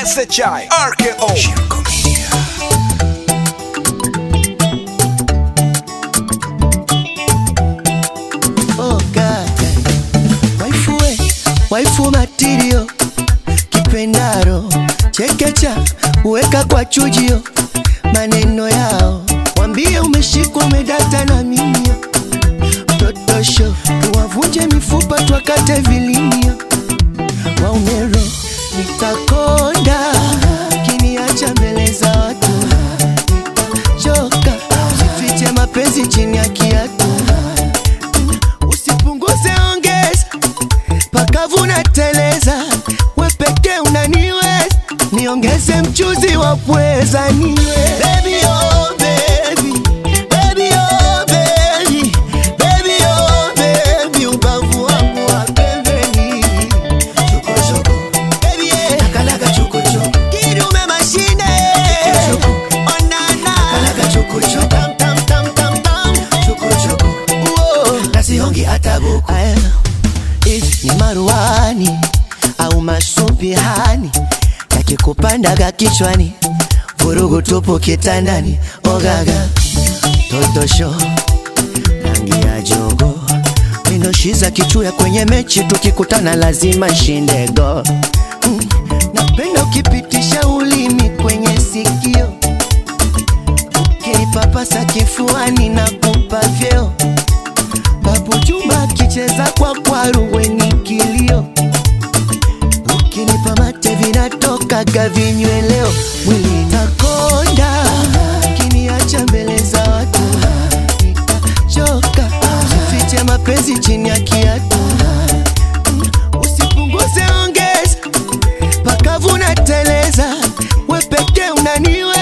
SHI RKO. Waifu waifu matirio kipendaro chekecha uweka kwa chujio. Maneno yao wambie umeshikwa umedata na mimio totosho tuwavunje mifupa twakate vilimio pakavuna teleza wepeke unaniweza niongeze mchuzi wa pweza niwe maruani au masumbihani yakikupandaga kichwani vurugu tupu kitandani ogaga totosho rangi ya jogo minoshiza kichuya kwenye mechi tukikutana lazima shindego mm. napenda ukipitisha ulimi kwenye sikio ukinipapasa kifuani na kupa vyeo Babu akicheza kwa kwaru weni mate vinatokaga vinyweleo, mwili nakonda, kiniacha mbele za watu. Nitachoka, fiche mapenzi chini ya kiatu, usipunguze ongeza, pakavuna teleza, wepeke unaniwe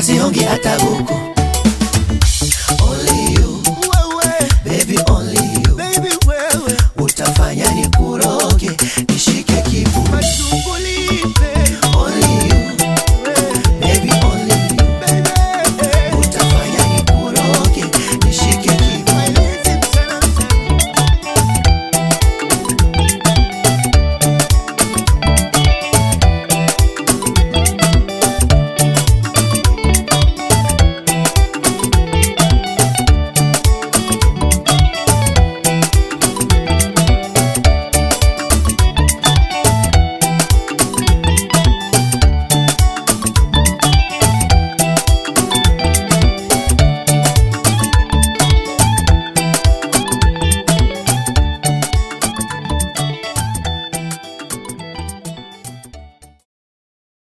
na siongi hata huko, only you, baby, only